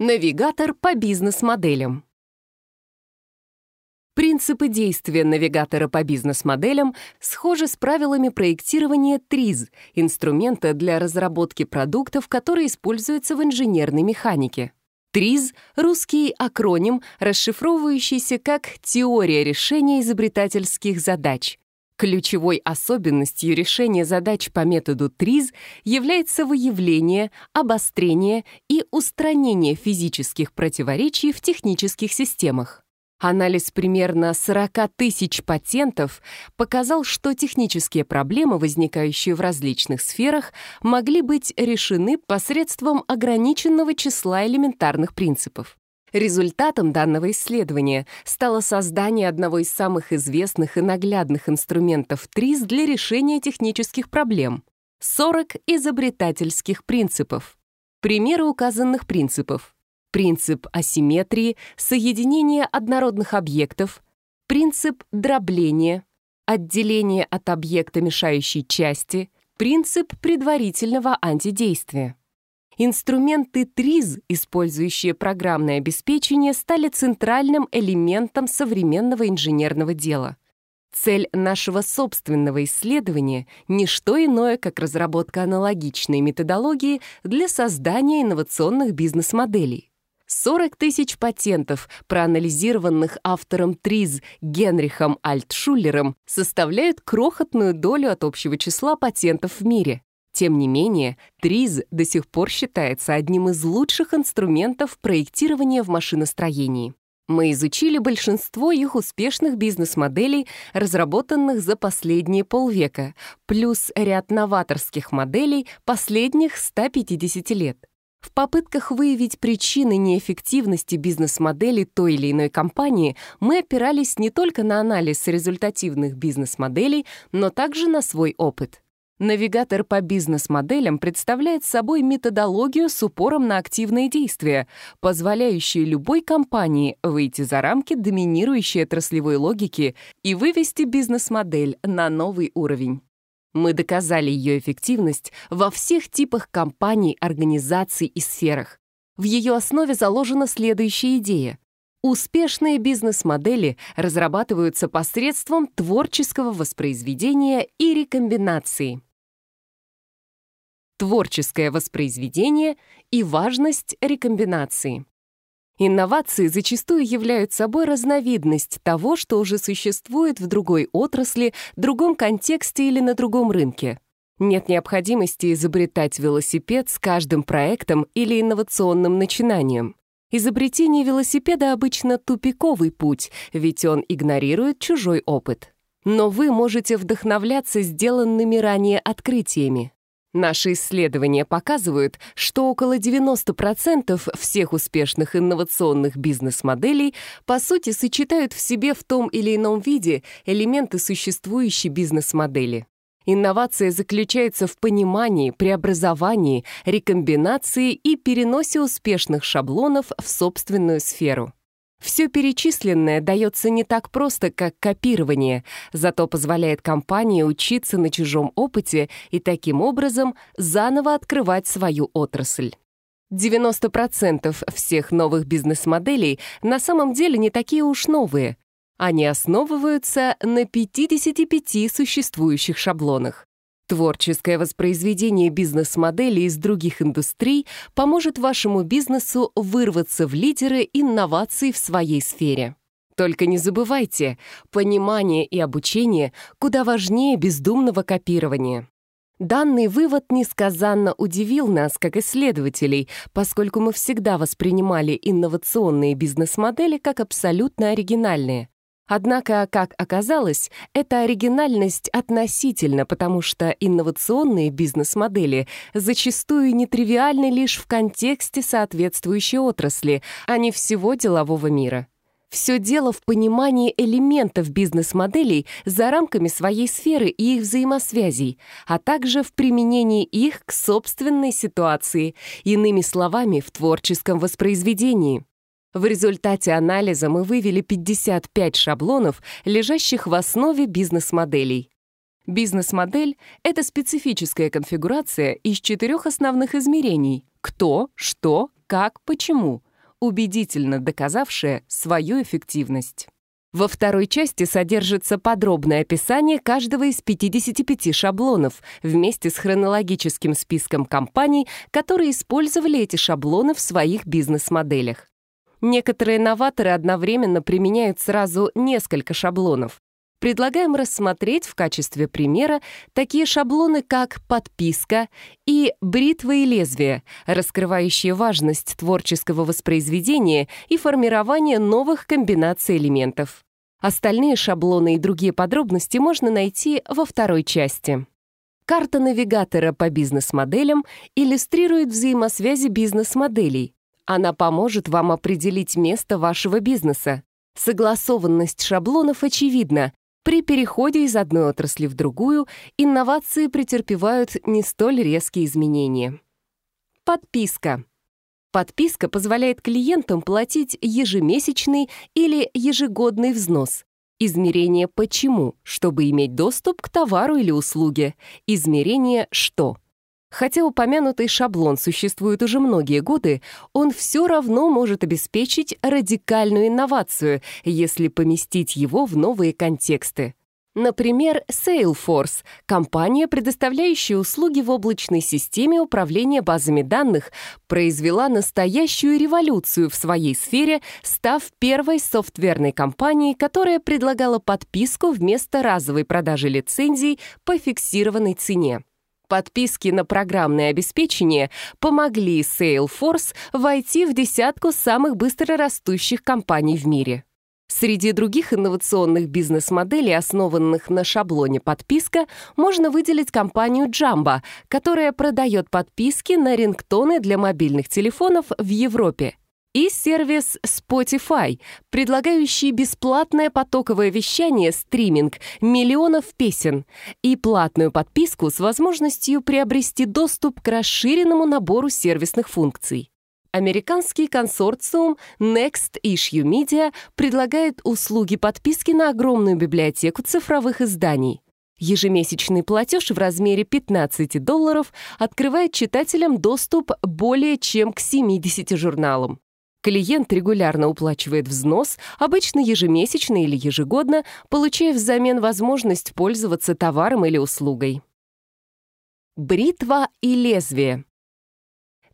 Навигатор по бизнес-моделям. Принципы действия навигатора по бизнес-моделям схожи с правилами проектирования ТРИЗ, инструмента для разработки продуктов, который используется в инженерной механике. ТРИЗ — русский акроним, расшифровывающийся как «Теория решения изобретательских задач», Ключевой особенностью решения задач по методу ТРИЗ является выявление, обострение и устранение физических противоречий в технических системах. Анализ примерно 40 тысяч патентов показал, что технические проблемы, возникающие в различных сферах, могли быть решены посредством ограниченного числа элементарных принципов. Результатом данного исследования стало создание одного из самых известных и наглядных инструментов ТРИС для решения технических проблем — 40 изобретательских принципов. Примеры указанных принципов. Принцип асимметрии, соединение однородных объектов, принцип дробления, отделение от объекта мешающей части, принцип предварительного антидействия. Инструменты ТРИЗ, использующие программное обеспечение, стали центральным элементом современного инженерного дела. Цель нашего собственного исследования — не что иное, как разработка аналогичной методологии для создания инновационных бизнес-моделей. 40 тысяч патентов, проанализированных автором ТРИЗ Генрихом Альтшулером, составляют крохотную долю от общего числа патентов в мире. Тем не менее, ТРИЗ до сих пор считается одним из лучших инструментов проектирования в машиностроении. Мы изучили большинство их успешных бизнес-моделей, разработанных за последние полвека, плюс ряд новаторских моделей последних 150 лет. В попытках выявить причины неэффективности бизнес-модели той или иной компании мы опирались не только на анализ результативных бизнес-моделей, но также на свой опыт. Навигатор по бизнес-моделям представляет собой методологию с упором на активные действия, позволяющую любой компании выйти за рамки доминирующей отраслевой логики и вывести бизнес-модель на новый уровень. Мы доказали ее эффективность во всех типах компаний, организаций и сферах. В ее основе заложена следующая идея. Успешные бизнес-модели разрабатываются посредством творческого воспроизведения и рекомбинации творческое воспроизведение и важность рекомбинации. Инновации зачастую являются собой разновидность того, что уже существует в другой отрасли, другом контексте или на другом рынке. Нет необходимости изобретать велосипед с каждым проектом или инновационным начинанием. Изобретение велосипеда обычно тупиковый путь, ведь он игнорирует чужой опыт. Но вы можете вдохновляться сделанными ранее открытиями. Наши исследования показывают, что около 90% всех успешных инновационных бизнес-моделей по сути сочетают в себе в том или ином виде элементы существующей бизнес-модели. Инновация заключается в понимании, преобразовании, рекомбинации и переносе успешных шаблонов в собственную сферу. Все перечисленное дается не так просто, как копирование, зато позволяет компании учиться на чужом опыте и таким образом заново открывать свою отрасль. 90% всех новых бизнес-моделей на самом деле не такие уж новые. Они основываются на 55 существующих шаблонах. Творческое воспроизведение бизнес-модели из других индустрий поможет вашему бизнесу вырваться в лидеры инноваций в своей сфере. Только не забывайте, понимание и обучение куда важнее бездумного копирования. Данный вывод несказанно удивил нас, как исследователей, поскольку мы всегда воспринимали инновационные бизнес-модели как абсолютно оригинальные. Однако, как оказалось, эта оригинальность относительно, потому что инновационные бизнес-модели зачастую нетривиальны лишь в контексте соответствующей отрасли, а не всего делового мира. Все дело в понимании элементов бизнес-моделей за рамками своей сферы и их взаимосвязей, а также в применении их к собственной ситуации, иными словами, в творческом воспроизведении. В результате анализа мы вывели 55 шаблонов, лежащих в основе бизнес-моделей. Бизнес-модель — это специфическая конфигурация из четырех основных измерений — кто, что, как, почему, убедительно доказавшая свою эффективность. Во второй части содержится подробное описание каждого из 55 шаблонов вместе с хронологическим списком компаний, которые использовали эти шаблоны в своих бизнес-моделях. Некоторые новаторы одновременно применяют сразу несколько шаблонов. Предлагаем рассмотреть в качестве примера такие шаблоны, как подписка и бритва и лезвие, раскрывающие важность творческого воспроизведения и формирование новых комбинаций элементов. Остальные шаблоны и другие подробности можно найти во второй части. Карта навигатора по бизнес-моделям иллюстрирует взаимосвязи бизнес-моделей, она поможет вам определить место вашего бизнеса. Согласованность шаблонов очевидна. При переходе из одной отрасли в другую инновации претерпевают не столь резкие изменения. Подписка. Подписка позволяет клиентам платить ежемесячный или ежегодный взнос. Измерение «почему», чтобы иметь доступ к товару или услуге. Измерение «что», Хотя упомянутый шаблон существует уже многие годы, он все равно может обеспечить радикальную инновацию, если поместить его в новые контексты. Например, Salesforce — компания, предоставляющая услуги в облачной системе управления базами данных, произвела настоящую революцию в своей сфере, став первой софтверной компанией, которая предлагала подписку вместо разовой продажи лицензий по фиксированной цене. Подписки на программное обеспечение помогли Salesforce войти в десятку самых быстрорастущих компаний в мире. Среди других инновационных бизнес-моделей, основанных на шаблоне подписка, можно выделить компанию Jamba, которая продает подписки на рингтоны для мобильных телефонов в Европе – и сервис Spotify, предлагающий бесплатное потоковое вещание стриминг миллионов песен и платную подписку с возможностью приобрести доступ к расширенному набору сервисных функций. Американский консорциум Next Issue Media предлагает услуги подписки на огромную библиотеку цифровых изданий. Ежемесячный платеж в размере 15 долларов открывает читателям доступ более чем к 70 журналам. Клиент регулярно уплачивает взнос, обычно ежемесячно или ежегодно, получая взамен возможность пользоваться товаром или услугой. Бритва и лезвие.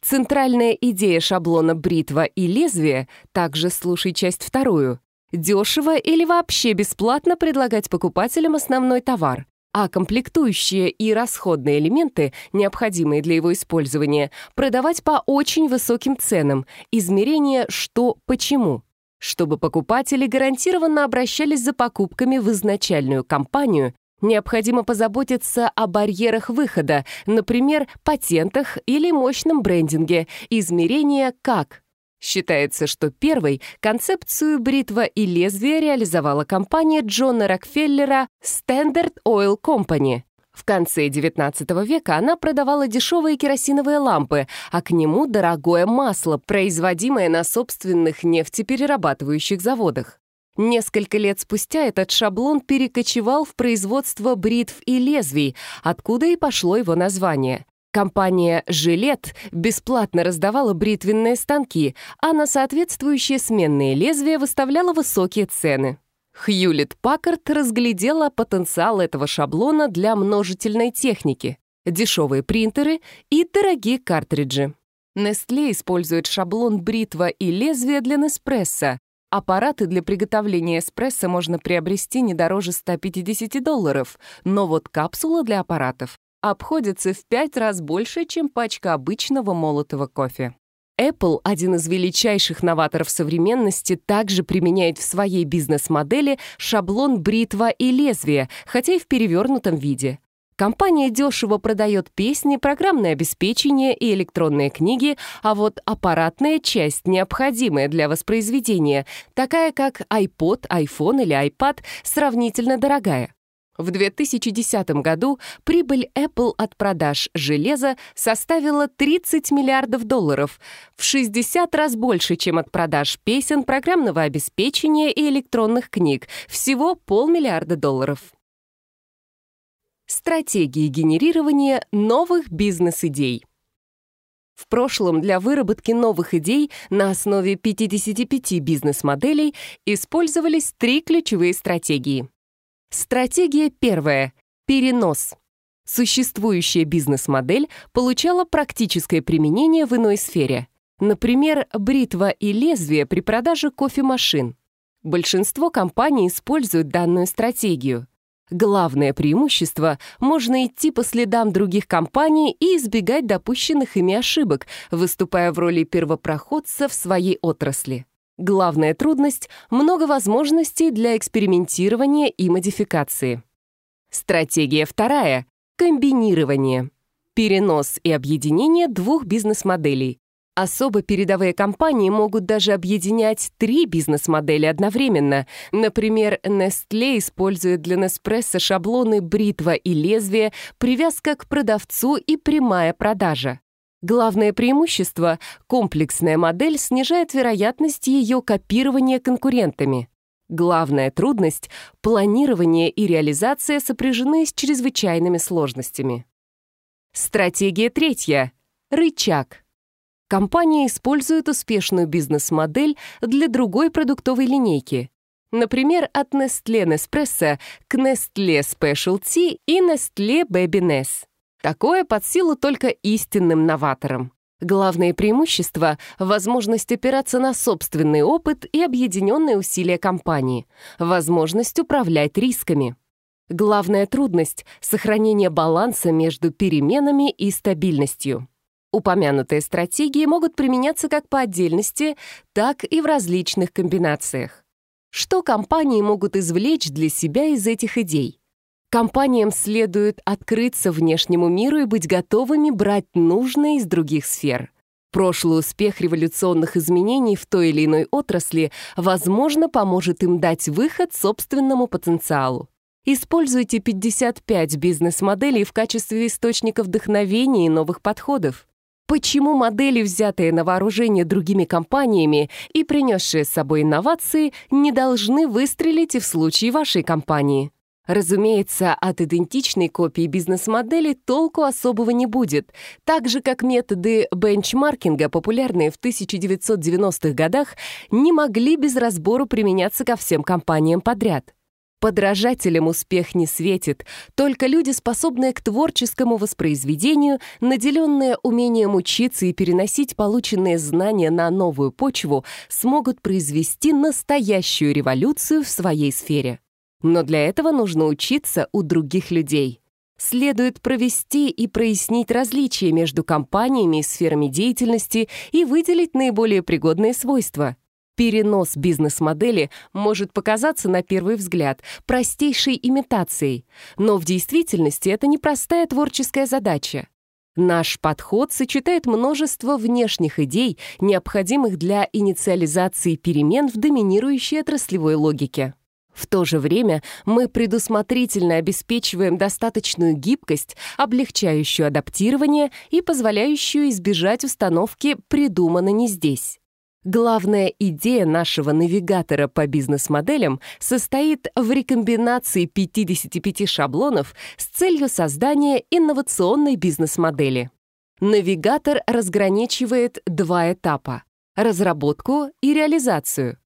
Центральная идея шаблона «бритва и лезвие» также слушай часть вторую. Дешево или вообще бесплатно предлагать покупателям основной товар, а комплектующие и расходные элементы, необходимые для его использования, продавать по очень высоким ценам, измерение «что, почему», чтобы покупатели гарантированно обращались за покупками в изначальную компанию, необходимо позаботиться о барьерах выхода, например, патентах или мощном брендинге, измерение «как», Считается, что первой концепцию бритва и лезвие реализовала компания Джона Рокфеллера Standard Oil Company. В конце XIX века она продавала дешевые керосиновые лампы, а к нему дорогое масло, производимое на собственных нефтеперерабатывающих заводах. Несколько лет спустя этот шаблон перекочевал в производство бритв и лезвий, откуда и пошло его название — Компания «Жилет» бесплатно раздавала бритвенные станки, а на соответствующие сменные лезвия выставляла высокие цены. Хьюлит Паккарт разглядела потенциал этого шаблона для множительной техники, дешевые принтеры и дорогие картриджи. Nestle использует шаблон бритва и лезвие для Неспрессо. Аппараты для приготовления эспрессо можно приобрести не дороже 150 долларов, но вот капсула для аппаратов обходится в пять раз больше, чем пачка обычного молотого кофе. Apple, один из величайших новаторов современности, также применяет в своей бизнес-модели шаблон бритва и лезвие, хотя и в перевернутом виде. Компания дешево продает песни, программное обеспечение и электронные книги, а вот аппаратная часть, необходимая для воспроизведения, такая как iPod, iPhone или iPad, сравнительно дорогая. В 2010 году прибыль Apple от продаж железа составила 30 миллиардов долларов, в 60 раз больше, чем от продаж песен, программного обеспечения и электронных книг, всего полмиллиарда долларов. Стратегии генерирования новых бизнес-идей. В прошлом для выработки новых идей на основе 55 бизнес-моделей использовались три ключевые стратегии Стратегия первая. Перенос. Существующая бизнес-модель получала практическое применение в иной сфере. Например, бритва и лезвие при продаже кофемашин. Большинство компаний используют данную стратегию. Главное преимущество – можно идти по следам других компаний и избегать допущенных ими ошибок, выступая в роли первопроходца в своей отрасли. Главная трудность — много возможностей для экспериментирования и модификации. Стратегия вторая — комбинирование. Перенос и объединение двух бизнес-моделей. Особо передовые компании могут даже объединять три бизнес-модели одновременно. Например, Nestle использует для Nespresso шаблоны бритва и лезвие, привязка к продавцу и прямая продажа. Главное преимущество — комплексная модель снижает вероятность ее копирования конкурентами. Главная трудность — планирование и реализация сопряжены с чрезвычайными сложностями. Стратегия третья — рычаг. Компания использует успешную бизнес-модель для другой продуктовой линейки. Например, от Nestlé Nespresso к Nestlé Specialty и Nestlé Baby Ness. Такое под силу только истинным новаторам. Главное преимущество — возможность опираться на собственный опыт и объединенные усилия компании, возможность управлять рисками. Главная трудность — сохранение баланса между переменами и стабильностью. Упомянутые стратегии могут применяться как по отдельности, так и в различных комбинациях. Что компании могут извлечь для себя из этих идей? Компаниям следует открыться внешнему миру и быть готовыми брать нужное из других сфер. Прошлый успех революционных изменений в той или иной отрасли, возможно, поможет им дать выход собственному потенциалу. Используйте 55 бизнес-моделей в качестве источника вдохновения и новых подходов. Почему модели, взятые на вооружение другими компаниями и принесшие с собой инновации, не должны выстрелить и в случае вашей компании? Разумеется, от идентичной копии бизнес-модели толку особого не будет, так же как методы бенчмаркинга, популярные в 1990-х годах, не могли без разбору применяться ко всем компаниям подряд. Подражателям успех не светит, только люди, способные к творческому воспроизведению, наделенные умением учиться и переносить полученные знания на новую почву, смогут произвести настоящую революцию в своей сфере. Но для этого нужно учиться у других людей. Следует провести и прояснить различия между компаниями и сферами деятельности и выделить наиболее пригодные свойства. Перенос бизнес-модели может показаться на первый взгляд простейшей имитацией, но в действительности это непростая творческая задача. Наш подход сочетает множество внешних идей, необходимых для инициализации перемен в доминирующей отраслевой логике. В то же время мы предусмотрительно обеспечиваем достаточную гибкость, облегчающую адаптирование и позволяющую избежать установки «придумано не здесь». Главная идея нашего навигатора по бизнес-моделям состоит в рекомбинации 55 шаблонов с целью создания инновационной бизнес-модели. Навигатор разграничивает два этапа — разработку и реализацию.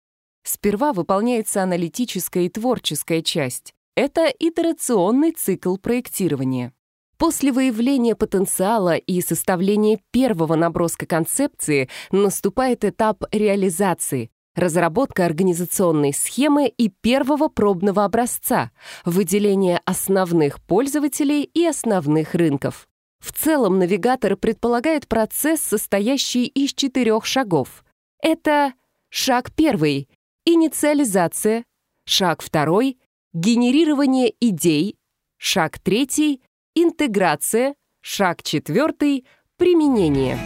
Сперва выполняется аналитическая и творческая часть. Это итерационный цикл проектирования. После выявления потенциала и составления первого наброска концепции наступает этап реализации, разработка организационной схемы и первого пробного образца, выделение основных пользователей и основных рынков. В целом навигатор предполагает процесс, состоящий из четырех шагов. Это шаг первый Инициализация. Шаг второй. Генерирование идей. Шаг третий. Интеграция. Шаг четвертый. Применение.